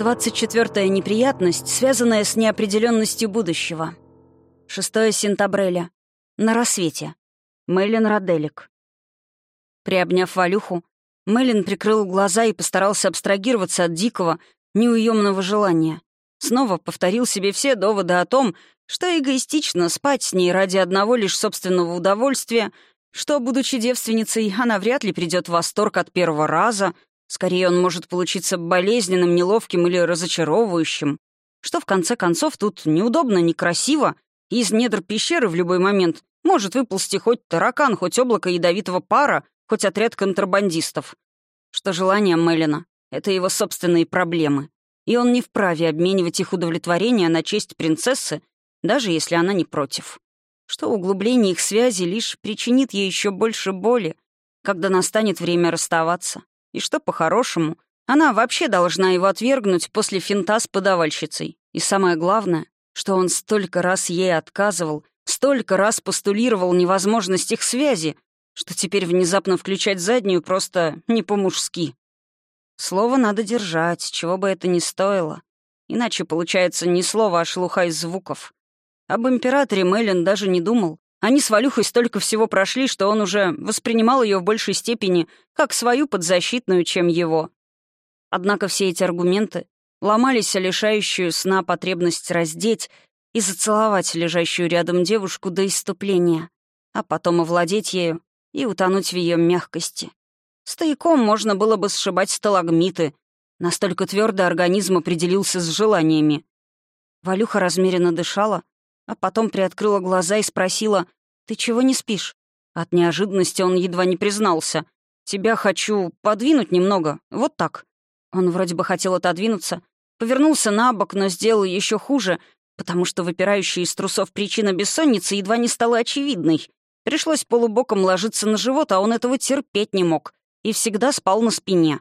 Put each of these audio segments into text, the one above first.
24-я неприятность, связанная с неопределенностью будущего. 6 сентября. На рассвете. Мэлен Роделик. Приобняв Валюху, Мэлен прикрыл глаза и постарался абстрагироваться от дикого, неуемного желания. Снова повторил себе все доводы о том, что эгоистично спать с ней ради одного лишь собственного удовольствия, что, будучи девственницей, она вряд ли придет в восторг от первого раза, скорее он может получиться болезненным, неловким или разочаровывающим, что, в конце концов, тут неудобно, некрасиво, и из недр пещеры в любой момент может выползти хоть таракан, хоть облако ядовитого пара, хоть отряд контрабандистов. Что желание Мелина — это его собственные проблемы, и он не вправе обменивать их удовлетворение на честь принцессы, даже если она не против. Что углубление их связи лишь причинит ей еще больше боли, когда настанет время расставаться, и что, по-хорошему, она вообще должна его отвергнуть после финта с подавальщицей. И самое главное, что он столько раз ей отказывал, столько раз постулировал невозможность их связи, что теперь внезапно включать заднюю просто не по-мужски. Слово надо держать, чего бы это ни стоило. Иначе получается не слово, а шелуха из звуков. Об императоре Мэлен даже не думал. Они с Валюхой столько всего прошли, что он уже воспринимал ее в большей степени как свою подзащитную, чем его. Однако все эти аргументы ломались о лишающую сна потребность раздеть и зацеловать лежащую рядом девушку до иступления, а потом овладеть ею и утонуть в ее мягкости. Стояком можно было бы сшибать сталагмиты. Настолько твердо организм определился с желаниями. Валюха размеренно дышала, а потом приоткрыла глаза и спросила, «Ты чего не спишь?» От неожиданности он едва не признался. «Тебя хочу подвинуть немного, вот так». Он вроде бы хотел отодвинуться, повернулся на бок, но сделал еще хуже, потому что выпирающая из трусов причина бессонницы едва не стала очевидной. Пришлось полубоком ложиться на живот, а он этого терпеть не мог. И всегда спал на спине.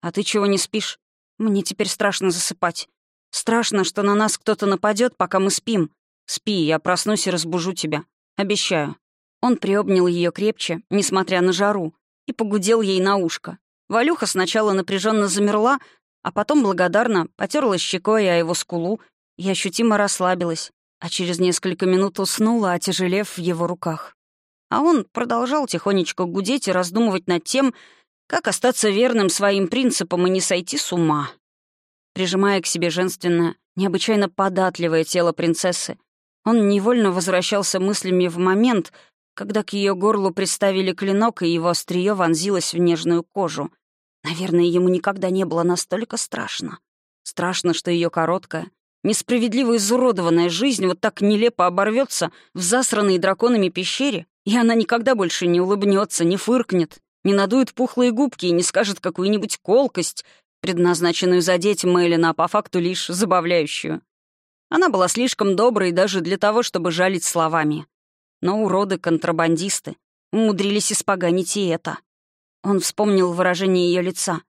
«А ты чего не спишь? Мне теперь страшно засыпать. Страшно, что на нас кто-то нападет, пока мы спим. Спи, я проснусь и разбужу тебя. Обещаю». Он приобнял ее крепче, несмотря на жару, и погудел ей на ушко. Валюха сначала напряженно замерла, а потом благодарно потерла щекой о его скулу и ощутимо расслабилась, а через несколько минут уснула, отяжелев в его руках. А он продолжал тихонечко гудеть и раздумывать над тем, как остаться верным своим принципам и не сойти с ума. Прижимая к себе женственное, необычайно податливое тело принцессы, он невольно возвращался мыслями в момент, когда к ее горлу приставили клинок, и его острие вонзилось в нежную кожу. Наверное, ему никогда не было настолько страшно. Страшно, что ее короткая, несправедливо изуродованная жизнь вот так нелепо оборвется в засранной драконами пещере, и она никогда больше не улыбнется, не фыркнет, не надует пухлые губки и не скажет какую-нибудь колкость, предназначенную задеть Мэйлина, а по факту лишь забавляющую. Она была слишком доброй даже для того, чтобы жалить словами. Но уроды-контрабандисты умудрились испоганить и это. Он вспомнил выражение ее лица,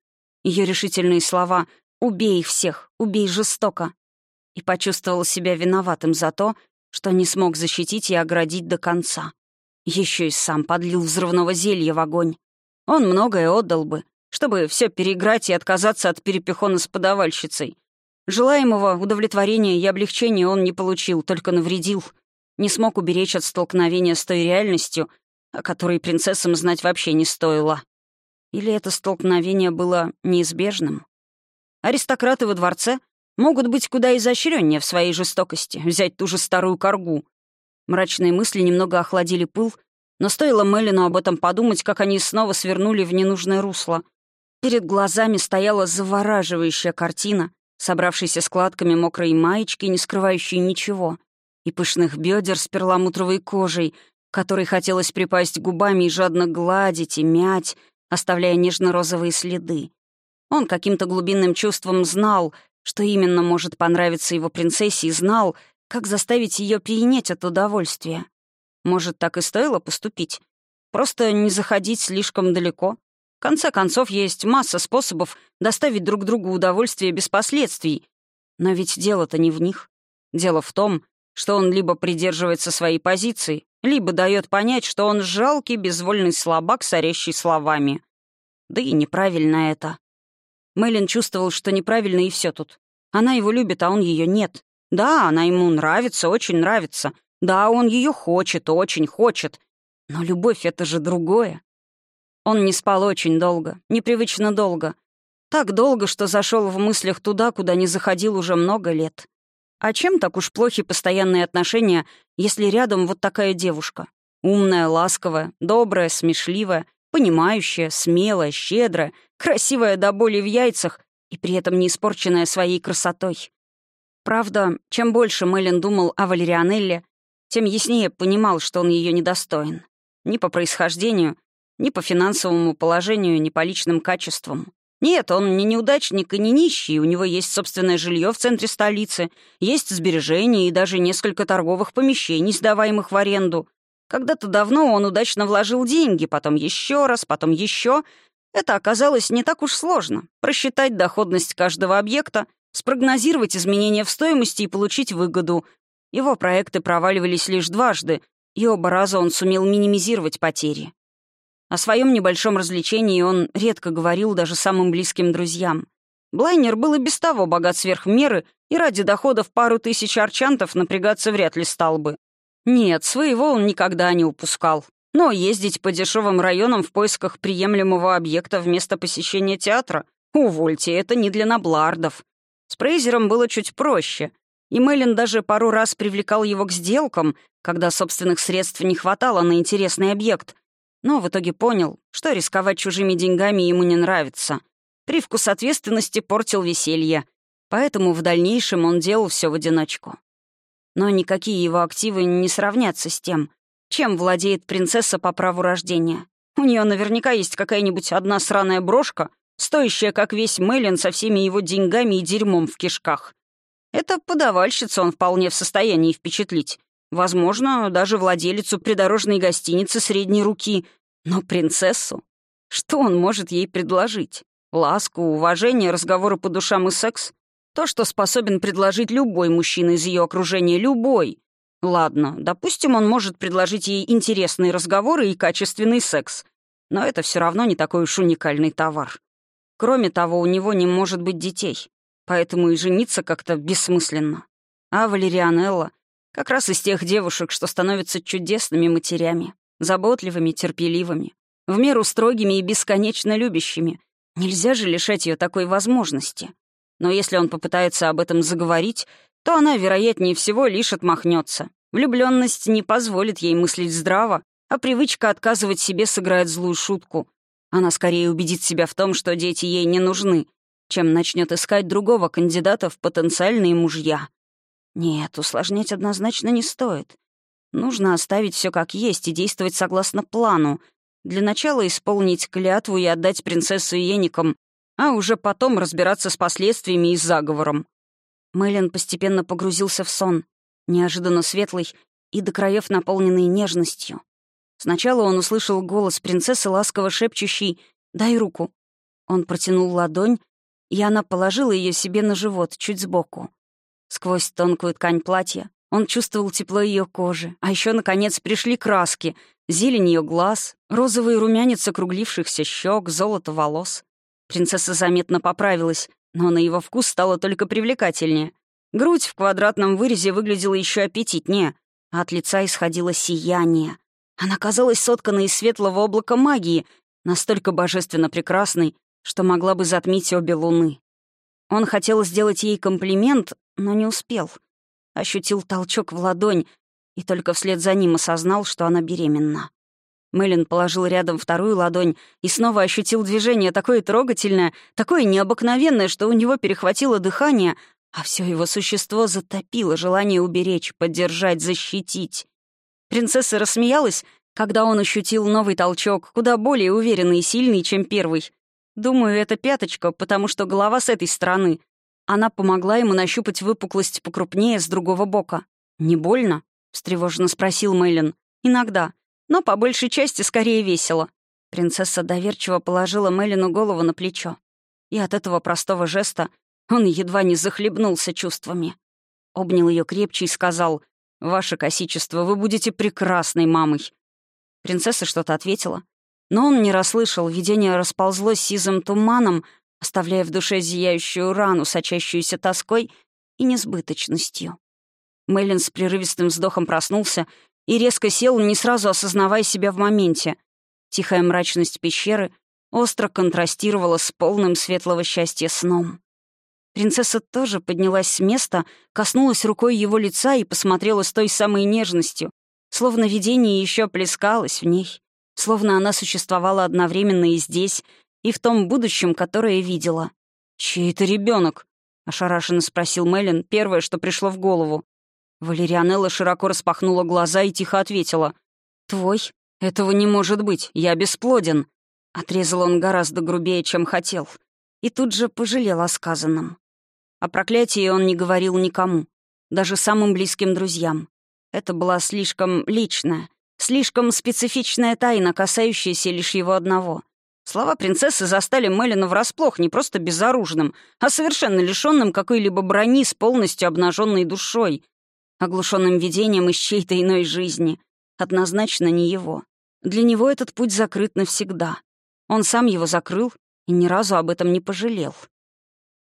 ее решительные слова «Убей всех, убей жестоко», и почувствовал себя виноватым за то, что не смог защитить и оградить до конца. Еще и сам подлил взрывного зелья в огонь. Он многое отдал бы, чтобы все переиграть и отказаться от перепихона с подавальщицей. Желаемого удовлетворения и облегчения он не получил, только навредил. Не смог уберечь от столкновения с той реальностью, о которой принцессам знать вообще не стоило. Или это столкновение было неизбежным? Аристократы во дворце могут быть куда изощреннее в своей жестокости, взять ту же старую коргу, Мрачные мысли немного охладили пыл, но стоило Мелину об этом подумать, как они снова свернули в ненужное русло. Перед глазами стояла завораживающая картина, собравшаяся складками мокрой маечки, не скрывающей ничего, и пышных бедер с перламутровой кожей, которой хотелось припасть губами и жадно гладить и мять, оставляя нежно-розовые следы. Он каким-то глубинным чувством знал, что именно может понравиться его принцессе, и знал, как заставить ее пьянеть от удовольствия? Может, так и стоило поступить? Просто не заходить слишком далеко? В конце концов, есть масса способов доставить друг другу удовольствие без последствий. Но ведь дело-то не в них. Дело в том, что он либо придерживается своей позиции, либо дает понять, что он жалкий, безвольный слабак, сорящий словами. Да и неправильно это. Мэлен чувствовал, что неправильно и все тут. Она его любит, а он ее нет. Да, она ему нравится, очень нравится. Да, он ее хочет, очень хочет. Но любовь — это же другое. Он не спал очень долго, непривычно долго. Так долго, что зашел в мыслях туда, куда не заходил уже много лет. А чем так уж плохи постоянные отношения, если рядом вот такая девушка? Умная, ласковая, добрая, смешливая, понимающая, смелая, щедрая, красивая до боли в яйцах и при этом не испорченная своей красотой. Правда, чем больше Мэлен думал о Валерианелле, тем яснее понимал, что он ее недостоин. Ни по происхождению, ни по финансовому положению, ни по личным качествам. Нет, он не неудачник и не нищий, у него есть собственное жилье в центре столицы, есть сбережения и даже несколько торговых помещений, сдаваемых в аренду. Когда-то давно он удачно вложил деньги, потом еще раз, потом еще. Это оказалось не так уж сложно. Просчитать доходность каждого объекта, спрогнозировать изменения в стоимости и получить выгоду. Его проекты проваливались лишь дважды, и оба раза он сумел минимизировать потери. О своем небольшом развлечении он редко говорил даже самым близким друзьям. Блайнер был и без того богат сверх меры, и ради доходов пару тысяч арчантов напрягаться вряд ли стал бы. Нет, своего он никогда не упускал. Но ездить по дешевым районам в поисках приемлемого объекта вместо посещения театра — увольте, это не для наблардов. С Прейзером было чуть проще, и Мэлен даже пару раз привлекал его к сделкам, когда собственных средств не хватало на интересный объект — но в итоге понял, что рисковать чужими деньгами ему не нравится. Привкус ответственности портил веселье, поэтому в дальнейшем он делал все в одиночку. Но никакие его активы не сравнятся с тем, чем владеет принцесса по праву рождения. У нее наверняка есть какая-нибудь одна сраная брошка, стоящая как весь Мэлен со всеми его деньгами и дерьмом в кишках. Это подавальщица он вполне в состоянии впечатлить. Возможно, даже владелицу придорожной гостиницы средней руки. Но принцессу? Что он может ей предложить? Ласку, уважение, разговоры по душам и секс? То, что способен предложить любой мужчина из ее окружения, любой. Ладно, допустим, он может предложить ей интересные разговоры и качественный секс. Но это все равно не такой уж уникальный товар. Кроме того, у него не может быть детей. Поэтому и жениться как-то бессмысленно. А Валерианелла как раз из тех девушек, что становятся чудесными матерями, заботливыми, терпеливыми, в меру строгими и бесконечно любящими. Нельзя же лишать ее такой возможности. Но если он попытается об этом заговорить, то она, вероятнее всего, лишь отмахнется. Влюбленность не позволит ей мыслить здраво, а привычка отказывать себе сыграет злую шутку. Она скорее убедит себя в том, что дети ей не нужны, чем начнет искать другого кандидата в потенциальные мужья. Нет, усложнять однозначно не стоит. Нужно оставить все как есть и действовать согласно плану. Для начала исполнить клятву и отдать принцессу Еникам, а уже потом разбираться с последствиями и заговором. Мэлен постепенно погрузился в сон, неожиданно светлый и до краев наполненный нежностью. Сначала он услышал голос принцессы, ласково шепчущий «Дай руку». Он протянул ладонь, и она положила ее себе на живот, чуть сбоку. Сквозь тонкую ткань платья он чувствовал тепло ее кожи, а еще, наконец, пришли краски, зелень ее глаз, розовый румянец округлившихся щек, золото волос. Принцесса заметно поправилась, но на его вкус стало только привлекательнее. Грудь в квадратном вырезе выглядела еще аппетитнее, а от лица исходило сияние. Она казалась сотканной из светлого облака магии, настолько божественно прекрасной, что могла бы затмить обе луны. Он хотел сделать ей комплимент, но не успел. Ощутил толчок в ладонь и только вслед за ним осознал, что она беременна. Мэлен положил рядом вторую ладонь и снова ощутил движение такое трогательное, такое необыкновенное, что у него перехватило дыхание, а все его существо затопило желание уберечь, поддержать, защитить. Принцесса рассмеялась, когда он ощутил новый толчок, куда более уверенный и сильный, чем первый. Думаю, это пяточка, потому что голова с этой стороны. Она помогла ему нащупать выпуклость покрупнее с другого бока. «Не больно?» — встревоженно спросил Мэйлин. «Иногда. Но по большей части скорее весело». Принцесса доверчиво положила Мэлину голову на плечо. И от этого простого жеста он едва не захлебнулся чувствами. Обнял ее крепче и сказал, «Ваше косичество, вы будете прекрасной мамой». Принцесса что-то ответила, но он не расслышал, видение расползлось сизым туманом, оставляя в душе зияющую рану, сочащуюся тоской и несбыточностью. Мэлен с прерывистым вздохом проснулся и резко сел, не сразу осознавая себя в моменте. Тихая мрачность пещеры остро контрастировала с полным светлого счастья сном. Принцесса тоже поднялась с места, коснулась рукой его лица и посмотрела с той самой нежностью, словно видение еще плескалось в ней, словно она существовала одновременно и здесь, и в том будущем, которое видела. «Чей это ребенок? ошарашенно спросил Меллен, первое, что пришло в голову. Валерианелла широко распахнула глаза и тихо ответила. «Твой? Этого не может быть, я бесплоден». Отрезал он гораздо грубее, чем хотел. И тут же пожалел о сказанном. О проклятии он не говорил никому, даже самым близким друзьям. Это была слишком личная, слишком специфичная тайна, касающаяся лишь его одного. Слова принцессы застали Мелина врасплох не просто безоружным, а совершенно лишенным какой-либо брони с полностью обнаженной душой, оглушенным видением из чьей-то иной жизни. Однозначно не его. Для него этот путь закрыт навсегда. Он сам его закрыл и ни разу об этом не пожалел.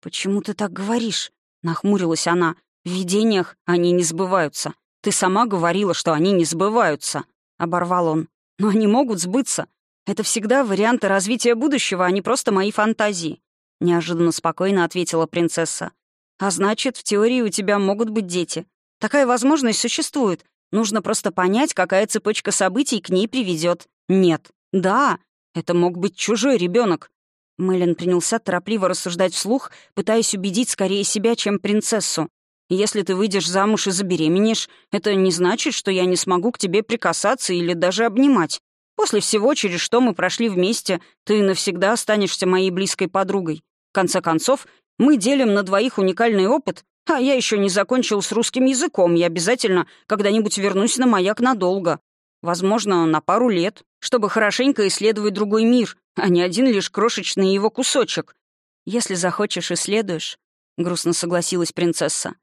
«Почему ты так говоришь?» — нахмурилась она. «В видениях они не сбываются. Ты сама говорила, что они не сбываются», — оборвал он. «Но они могут сбыться. Это всегда варианты развития будущего, а не просто мои фантазии», — неожиданно спокойно ответила принцесса. «А значит, в теории у тебя могут быть дети. Такая возможность существует. Нужно просто понять, какая цепочка событий к ней приведет. Нет. Да, это мог быть чужой ребенок. Мэлен принялся торопливо рассуждать вслух, пытаясь убедить скорее себя, чем принцессу. «Если ты выйдешь замуж и забеременеешь, это не значит, что я не смогу к тебе прикасаться или даже обнимать. После всего, через что мы прошли вместе, ты навсегда останешься моей близкой подругой. В конце концов, мы делим на двоих уникальный опыт, а я еще не закончил с русским языком, и обязательно когда-нибудь вернусь на маяк надолго. Возможно, на пару лет, чтобы хорошенько исследовать другой мир, а не один лишь крошечный его кусочек. Если захочешь, исследуешь, — грустно согласилась принцесса.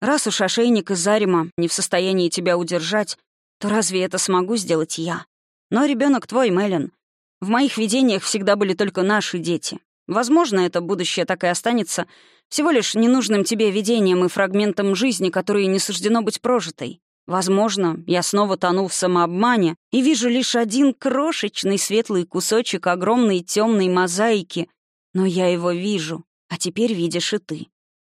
Раз уж ошейник из Зарима не в состоянии тебя удержать, то разве это смогу сделать я? Но ребенок твой, Мелен. В моих видениях всегда были только наши дети. Возможно, это будущее так и останется всего лишь ненужным тебе видением и фрагментом жизни, которые не суждено быть прожитой. Возможно, я снова тону в самообмане и вижу лишь один крошечный светлый кусочек огромной темной мозаики, но я его вижу, а теперь видишь и ты.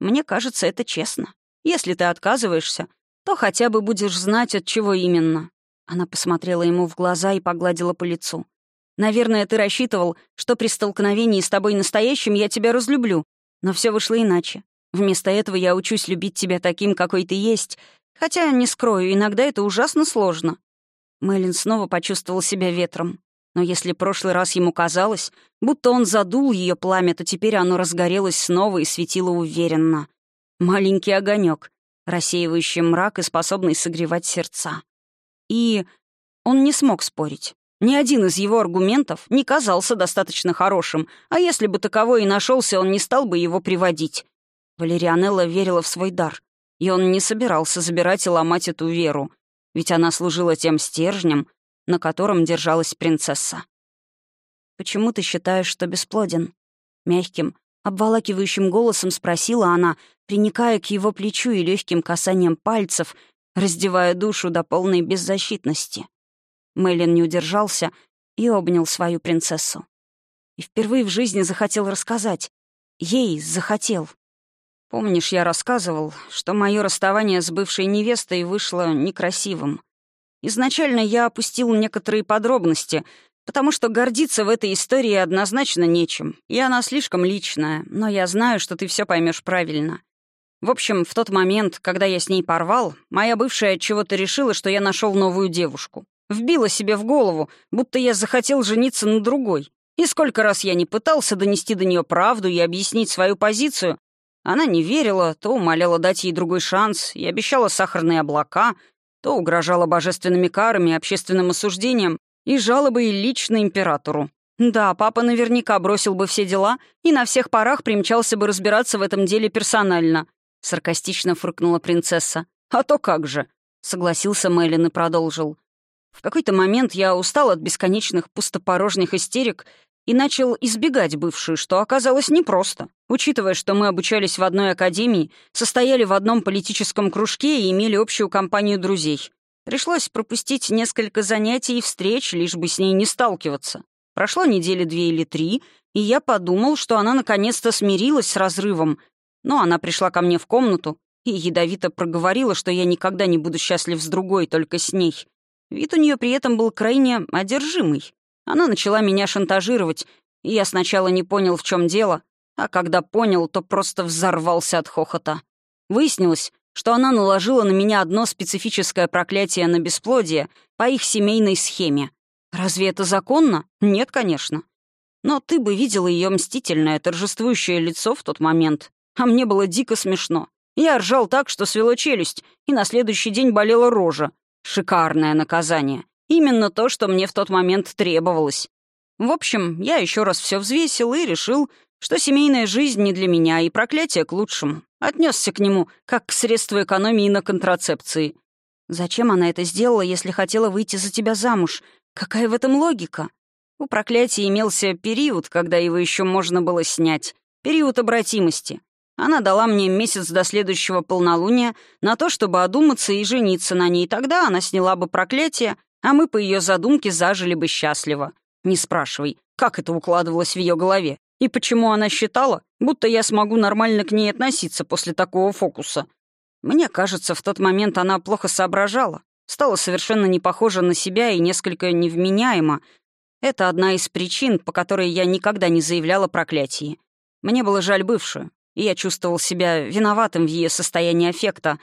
Мне кажется, это честно. Если ты отказываешься, то хотя бы будешь знать, от чего именно. Она посмотрела ему в глаза и погладила по лицу. «Наверное, ты рассчитывал, что при столкновении с тобой настоящим я тебя разлюблю, но все вышло иначе. Вместо этого я учусь любить тебя таким, какой ты есть, хотя, не скрою, иногда это ужасно сложно». Мэлен снова почувствовал себя ветром. Но если прошлый раз ему казалось, будто он задул ее пламя, то теперь оно разгорелось снова и светило уверенно. Маленький огонек, рассеивающий мрак и способный согревать сердца. И он не смог спорить. Ни один из его аргументов не казался достаточно хорошим, а если бы таковой и нашелся, он не стал бы его приводить. Валерианелла верила в свой дар, и он не собирался забирать и ломать эту веру, ведь она служила тем стержнем, на котором держалась принцесса. «Почему ты считаешь, что бесплоден?» Мягким, обволакивающим голосом спросила она, приникая к его плечу и легким касанием пальцев, раздевая душу до полной беззащитности. Мэйлин не удержался и обнял свою принцессу. И впервые в жизни захотел рассказать. Ей захотел. Помнишь, я рассказывал, что мое расставание с бывшей невестой вышло некрасивым. Изначально я опустил некоторые подробности, потому что гордиться в этой истории однозначно нечем, и она слишком личная, но я знаю, что ты все поймешь правильно. В общем, в тот момент, когда я с ней порвал, моя бывшая чего-то решила, что я нашел новую девушку. Вбила себе в голову, будто я захотел жениться на другой. И сколько раз я не пытался донести до нее правду и объяснить свою позицию, она не верила, то умоляла дать ей другой шанс и обещала сахарные облака, то угрожала божественными карами, общественным осуждением и жалобой лично императору. Да, папа наверняка бросил бы все дела и на всех парах примчался бы разбираться в этом деле персонально. Саркастично фыркнула принцесса. «А то как же!» — согласился Мэлен и продолжил. В какой-то момент я устал от бесконечных пустопорожних истерик и начал избегать бывшую, что оказалось непросто, учитывая, что мы обучались в одной академии, состояли в одном политическом кружке и имели общую компанию друзей. Пришлось пропустить несколько занятий и встреч, лишь бы с ней не сталкиваться. Прошло недели две или три, и я подумал, что она наконец-то смирилась с разрывом. Но она пришла ко мне в комнату и ядовито проговорила, что я никогда не буду счастлив с другой, только с ней. Вид у нее при этом был крайне одержимый. Она начала меня шантажировать, и я сначала не понял, в чем дело, а когда понял, то просто взорвался от хохота. Выяснилось, что она наложила на меня одно специфическое проклятие на бесплодие по их семейной схеме. Разве это законно? Нет, конечно. Но ты бы видела ее мстительное, торжествующее лицо в тот момент. А мне было дико смешно. Я ржал так, что свело челюсть, и на следующий день болела рожа. Шикарное наказание. Именно то, что мне в тот момент требовалось. В общем, я еще раз все взвесил и решил, что семейная жизнь не для меня, и проклятие к лучшему. Отнесся к нему, как к средству экономии на контрацепции. Зачем она это сделала, если хотела выйти за тебя замуж? Какая в этом логика? У проклятия имелся период, когда его еще можно было снять. Период обратимости. Она дала мне месяц до следующего полнолуния на то, чтобы одуматься и жениться на ней. Тогда она сняла бы проклятие, а мы по ее задумке зажили бы счастливо. Не спрашивай, как это укладывалось в ее голове, и почему она считала, будто я смогу нормально к ней относиться после такого фокуса. Мне кажется, в тот момент она плохо соображала, стала совершенно не похожа на себя и несколько невменяема. Это одна из причин, по которой я никогда не заявляла проклятии. Мне было жаль бывшую, и я чувствовал себя виноватым в ее состоянии аффекта,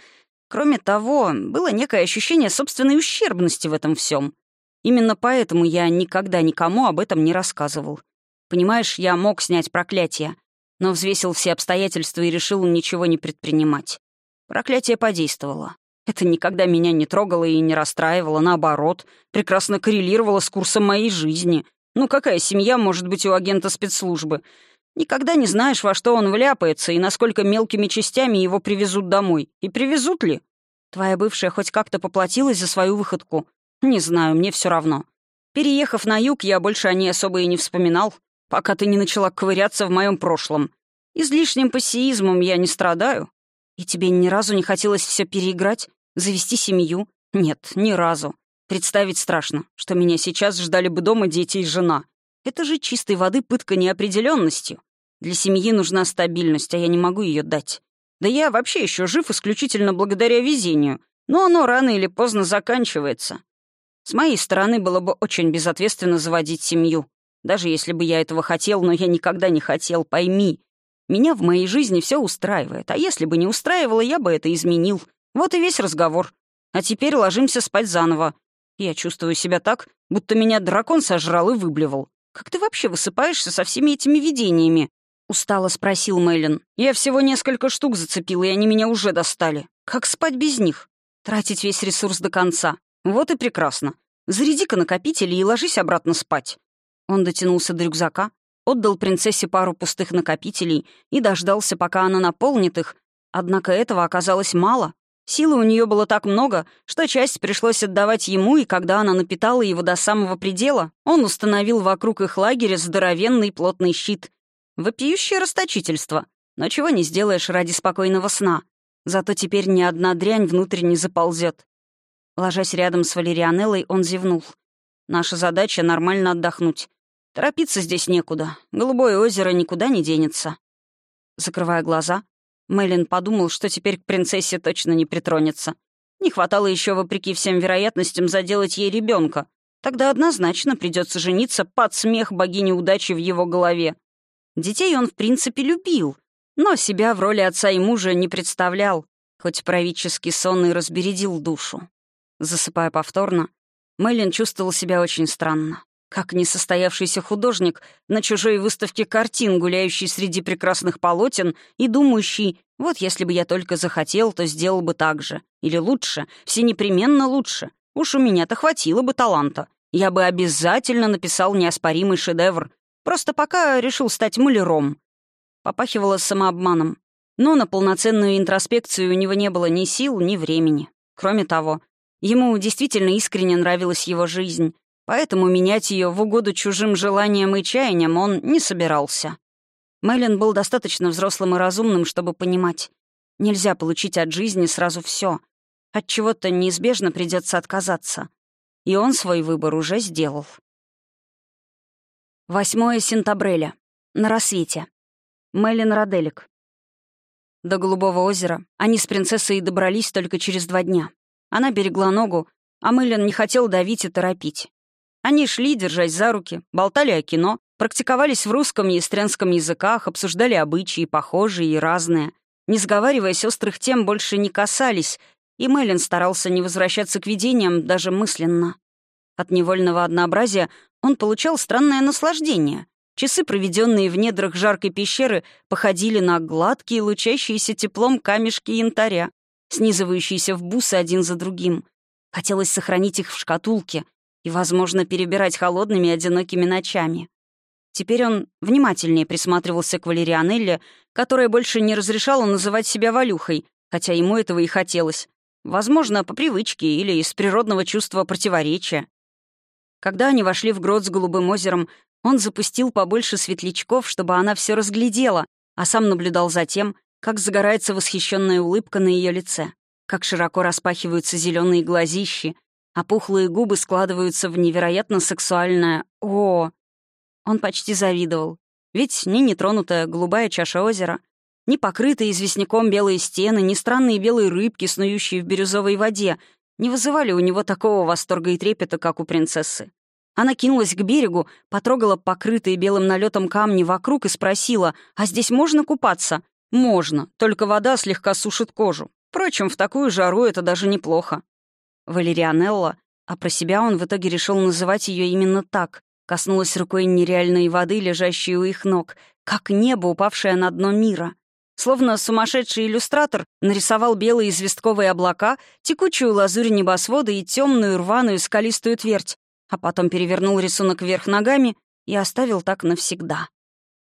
Кроме того, было некое ощущение собственной ущербности в этом всем. Именно поэтому я никогда никому об этом не рассказывал. Понимаешь, я мог снять проклятие, но взвесил все обстоятельства и решил ничего не предпринимать. Проклятие подействовало. Это никогда меня не трогало и не расстраивало, наоборот, прекрасно коррелировало с курсом моей жизни. Ну какая семья может быть у агента спецслужбы? Никогда не знаешь, во что он вляпается и насколько мелкими частями его привезут домой. И привезут ли? Твоя бывшая хоть как-то поплатилась за свою выходку? Не знаю, мне все равно. Переехав на юг, я больше о ней особо и не вспоминал, пока ты не начала ковыряться в моем прошлом. Излишним пассиизмом я не страдаю. И тебе ни разу не хотелось все переиграть? Завести семью? Нет, ни разу. Представить страшно, что меня сейчас ждали бы дома дети и жена. Это же чистой воды пытка неопределенностью. Для семьи нужна стабильность, а я не могу ее дать. Да я вообще еще жив исключительно благодаря везению, но оно рано или поздно заканчивается. С моей стороны было бы очень безответственно заводить семью. Даже если бы я этого хотел, но я никогда не хотел, пойми. Меня в моей жизни все устраивает, а если бы не устраивало, я бы это изменил. Вот и весь разговор. А теперь ложимся спать заново. Я чувствую себя так, будто меня дракон сожрал и выблевал. «Как ты вообще высыпаешься со всеми этими видениями?» — устало спросил Мэлен. «Я всего несколько штук зацепил, и они меня уже достали. Как спать без них? Тратить весь ресурс до конца. Вот и прекрасно. Заряди-ка накопители и ложись обратно спать». Он дотянулся до рюкзака, отдал принцессе пару пустых накопителей и дождался, пока она наполнит их. Однако этого оказалось мало. Силы у нее было так много, что часть пришлось отдавать ему, и когда она напитала его до самого предела, он установил вокруг их лагеря здоровенный плотный щит. Вопиющее расточительство. Но чего не сделаешь ради спокойного сна. Зато теперь ни одна дрянь внутрь не заползет. Ложась рядом с Валерианеллой, он зевнул. Наша задача — нормально отдохнуть. Торопиться здесь некуда. Голубое озеро никуда не денется. Закрывая глаза, Мэлен подумал, что теперь к принцессе точно не притронется. Не хватало еще, вопреки всем вероятностям, заделать ей ребенка. Тогда однозначно придется жениться под смех богини удачи в его голове. Детей он, в принципе, любил, но себя в роли отца и мужа не представлял, хоть правительский сон и разбередил душу. Засыпая повторно, Мэлен чувствовал себя очень странно. Как несостоявшийся художник на чужой выставке картин, гуляющий среди прекрасных полотен и думающий, вот если бы я только захотел, то сделал бы так же. Или лучше, все непременно лучше. Уж у меня-то хватило бы таланта. Я бы обязательно написал неоспоримый шедевр. Просто пока решил стать маляром. Попахивало самообманом. Но на полноценную интроспекцию у него не было ни сил, ни времени. Кроме того, ему действительно искренне нравилась его жизнь, поэтому менять ее в угоду чужим желаниям и чаяниям он не собирался. Мэлен был достаточно взрослым и разумным, чтобы понимать. Нельзя получить от жизни сразу все. От чего-то неизбежно придется отказаться. И он свой выбор уже сделал. 8 сентября. На рассвете. Мэлен Роделик. До Голубого озера они с принцессой добрались только через два дня. Она берегла ногу, а Мэлен не хотел давить и торопить. Они шли, держась за руки, болтали о кино, практиковались в русском и эстренском языках, обсуждали обычаи, похожие и разные. Не сговариваясь, острых тем больше не касались, и Мэлен старался не возвращаться к видениям даже мысленно. От невольного однообразия он получал странное наслаждение. Часы, проведенные в недрах жаркой пещеры, походили на гладкие, лучащиеся теплом камешки янтаря, снизывающиеся в бусы один за другим. Хотелось сохранить их в шкатулке и, возможно, перебирать холодными одинокими ночами. Теперь он внимательнее присматривался к Валерианелле, которая больше не разрешала называть себя Валюхой, хотя ему этого и хотелось. Возможно, по привычке или из природного чувства противоречия. Когда они вошли в грот с голубым озером, он запустил побольше светлячков, чтобы она все разглядела, а сам наблюдал за тем, как загорается восхищенная улыбка на ее лице, как широко распахиваются зеленые глазищи, а пухлые губы складываются в невероятно сексуальное «О!». Он почти завидовал. Ведь ни нетронутая голубая чаша озера, ни покрытые известняком белые стены, ни странные белые рыбки, снующие в бирюзовой воде, не вызывали у него такого восторга и трепета, как у принцессы. Она кинулась к берегу, потрогала покрытые белым налетом камни вокруг и спросила, «А здесь можно купаться?» «Можно, только вода слегка сушит кожу. Впрочем, в такую жару это даже неплохо». Валерианелла, а про себя он в итоге решил называть ее именно так, коснулась рукой нереальной воды, лежащей у их ног, как небо, упавшее на дно мира. Словно сумасшедший иллюстратор нарисовал белые известковые облака, текучую лазурь небосвода и темную рваную скалистую твердь, а потом перевернул рисунок вверх ногами и оставил так навсегда.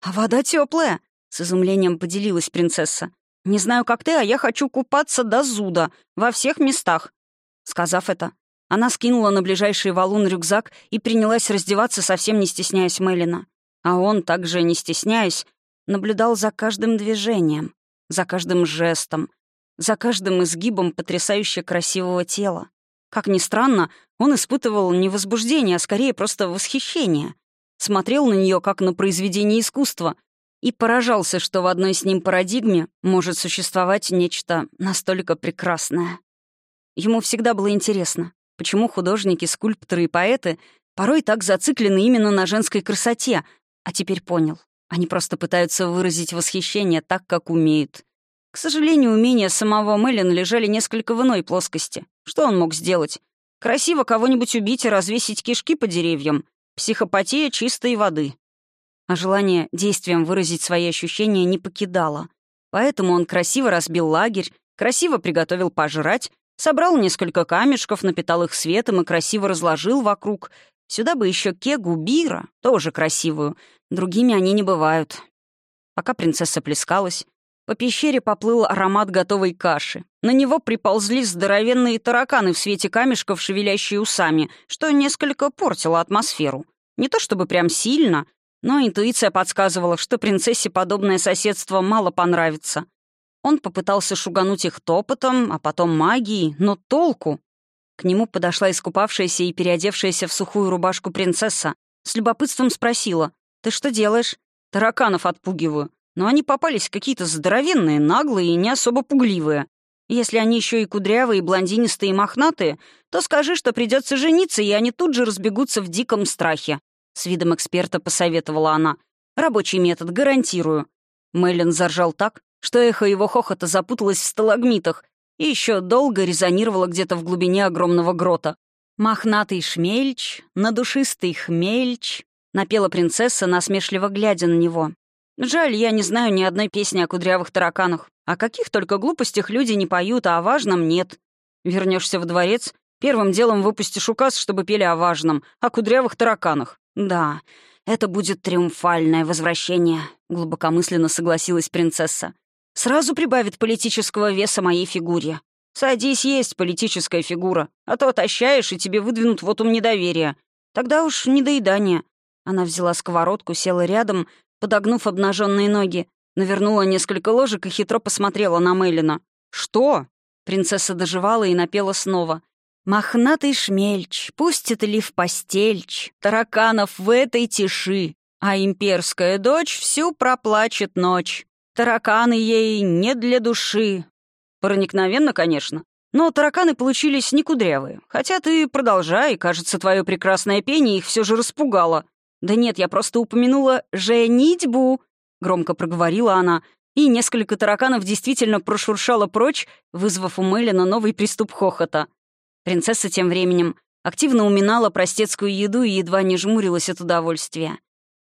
«А вода теплая, с изумлением поделилась принцесса. «Не знаю, как ты, а я хочу купаться до зуда, во всех местах». Сказав это, она скинула на ближайший валун рюкзак и принялась раздеваться, совсем не стесняясь Мелина. А он, также не стесняясь, наблюдал за каждым движением, за каждым жестом, за каждым изгибом потрясающе красивого тела. Как ни странно, он испытывал не возбуждение, а скорее просто восхищение. Смотрел на нее как на произведение искусства и поражался, что в одной с ним парадигме может существовать нечто настолько прекрасное. Ему всегда было интересно, почему художники, скульпторы и поэты порой так зациклены именно на женской красоте, а теперь понял. Они просто пытаются выразить восхищение так, как умеют. К сожалению, умения самого Мэлен лежали несколько в иной плоскости. Что он мог сделать? Красиво кого-нибудь убить и развесить кишки по деревьям. Психопатия чистой воды. А желание действием выразить свои ощущения не покидало. Поэтому он красиво разбил лагерь, красиво приготовил пожрать, собрал несколько камешков, напитал их светом и красиво разложил вокруг. Сюда бы еще кегу бира, тоже красивую, Другими они не бывают. Пока принцесса плескалась, по пещере поплыл аромат готовой каши. На него приползли здоровенные тараканы в свете камешков, шевелящие усами, что несколько портило атмосферу. Не то чтобы прям сильно, но интуиция подсказывала, что принцессе подобное соседство мало понравится. Он попытался шугануть их топотом, а потом магией, но толку? К нему подошла искупавшаяся и переодевшаяся в сухую рубашку принцесса. С любопытством спросила, «Ты что делаешь?» «Тараканов отпугиваю. Но они попались какие-то здоровенные, наглые и не особо пугливые. Если они еще и кудрявые, блондинистые, и мохнатые, то скажи, что придется жениться, и они тут же разбегутся в диком страхе». С видом эксперта посоветовала она. «Рабочий метод, гарантирую». Мэлен заржал так, что эхо его хохота запуталось в сталагмитах и еще долго резонировало где-то в глубине огромного грота. Мохнатый шмельч, надушистый хмельч, — напела принцесса, насмешливо глядя на него. «Жаль, я не знаю ни одной песни о кудрявых тараканах. О каких только глупостях люди не поют, а о важном нет. Вернешься в дворец, первым делом выпустишь указ, чтобы пели о важном, о кудрявых тараканах. Да, это будет триумфальное возвращение», — глубокомысленно согласилась принцесса. «Сразу прибавит политического веса моей фигуре. Садись, есть политическая фигура, а то отощаешь, и тебе выдвинут вот ум недоверия. Тогда уж недоедание. Она взяла сковородку, села рядом, подогнув обнаженные ноги, навернула несколько ложек и хитро посмотрела на Мейлина. «Что?» Принцесса доживала и напела снова. «Мохнатый шмельч, пустит ли в постельч, тараканов в этой тиши, а имперская дочь всю проплачет ночь. Тараканы ей не для души». Проникновенно, конечно, но тараканы получились не кудрявые. Хотя ты продолжай, кажется, твое прекрасное пение их все же распугало. Да нет, я просто упомянула «женитьбу», — громко проговорила она, и несколько тараканов действительно прошуршало прочь, вызвав у Мэлина новый приступ хохота. Принцесса тем временем активно уминала простецкую еду и едва не жмурилась от удовольствия.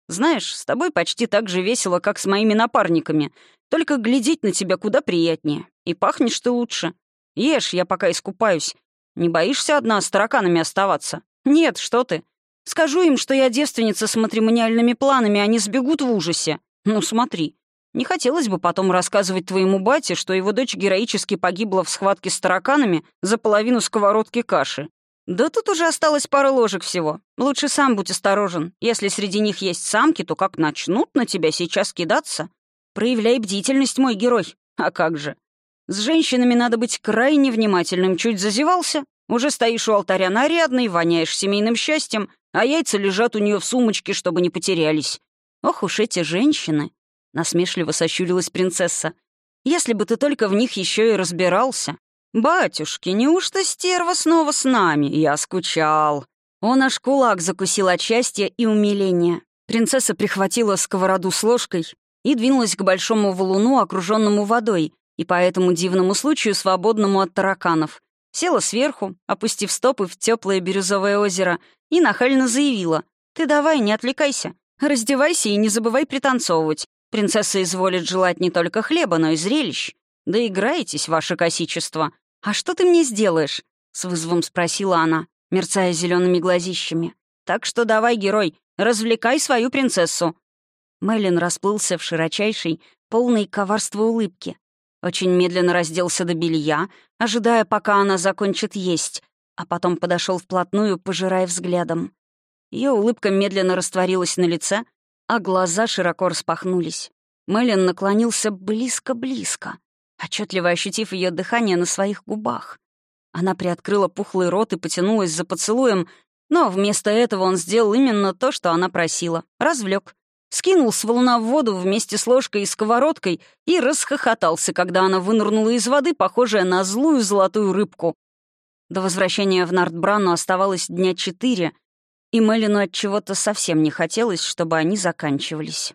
«Знаешь, с тобой почти так же весело, как с моими напарниками, только глядеть на тебя куда приятнее, и пахнешь ты лучше. Ешь, я пока искупаюсь. Не боишься одна с тараканами оставаться? Нет, что ты. Скажу им, что я девственница с матримониальными планами, они сбегут в ужасе. Ну, смотри. Не хотелось бы потом рассказывать твоему бате, что его дочь героически погибла в схватке с тараканами за половину сковородки каши. Да тут уже осталось пара ложек всего. Лучше сам будь осторожен. Если среди них есть самки, то как начнут на тебя сейчас кидаться? Проявляй бдительность, мой герой. А как же? С женщинами надо быть крайне внимательным. Чуть зазевался, уже стоишь у алтаря нарядный, воняешь семейным счастьем, а яйца лежат у нее в сумочке, чтобы не потерялись. Ох уж эти женщины!» — насмешливо сощурилась принцесса. «Если бы ты только в них еще и разбирался. Батюшки, неужто стерва снова с нами? Я скучал». Он аж кулак закусил от счастья и умиления. Принцесса прихватила сковороду с ложкой и двинулась к большому валуну, окруженному водой, и по этому дивному случаю свободному от тараканов. Села сверху, опустив стопы в теплое бирюзовое озеро, и нахально заявила. «Ты давай, не отвлекайся. Раздевайся и не забывай пританцовывать. Принцесса изволит желать не только хлеба, но и зрелищ. Да играетесь, ваше косичество. А что ты мне сделаешь?» — с вызовом спросила она, мерцая зелеными глазищами. «Так что давай, герой, развлекай свою принцессу». Мэлен расплылся в широчайшей, полной коварства улыбке, очень медленно разделся до белья, ожидая, пока она закончит есть, а потом подошел вплотную, пожирая взглядом. Ее улыбка медленно растворилась на лице, а глаза широко распахнулись. Мэлен наклонился близко-близко, отчетливо ощутив ее дыхание на своих губах. Она приоткрыла пухлый рот и потянулась за поцелуем, но вместо этого он сделал именно то, что она просила. Развлек. Скинул с валуна в воду вместе с ложкой и сковородкой и расхохотался, когда она вынырнула из воды, похожая на злую золотую рыбку. До возвращения в Нартбрану оставалось дня четыре, и Мелину от чего-то совсем не хотелось, чтобы они заканчивались.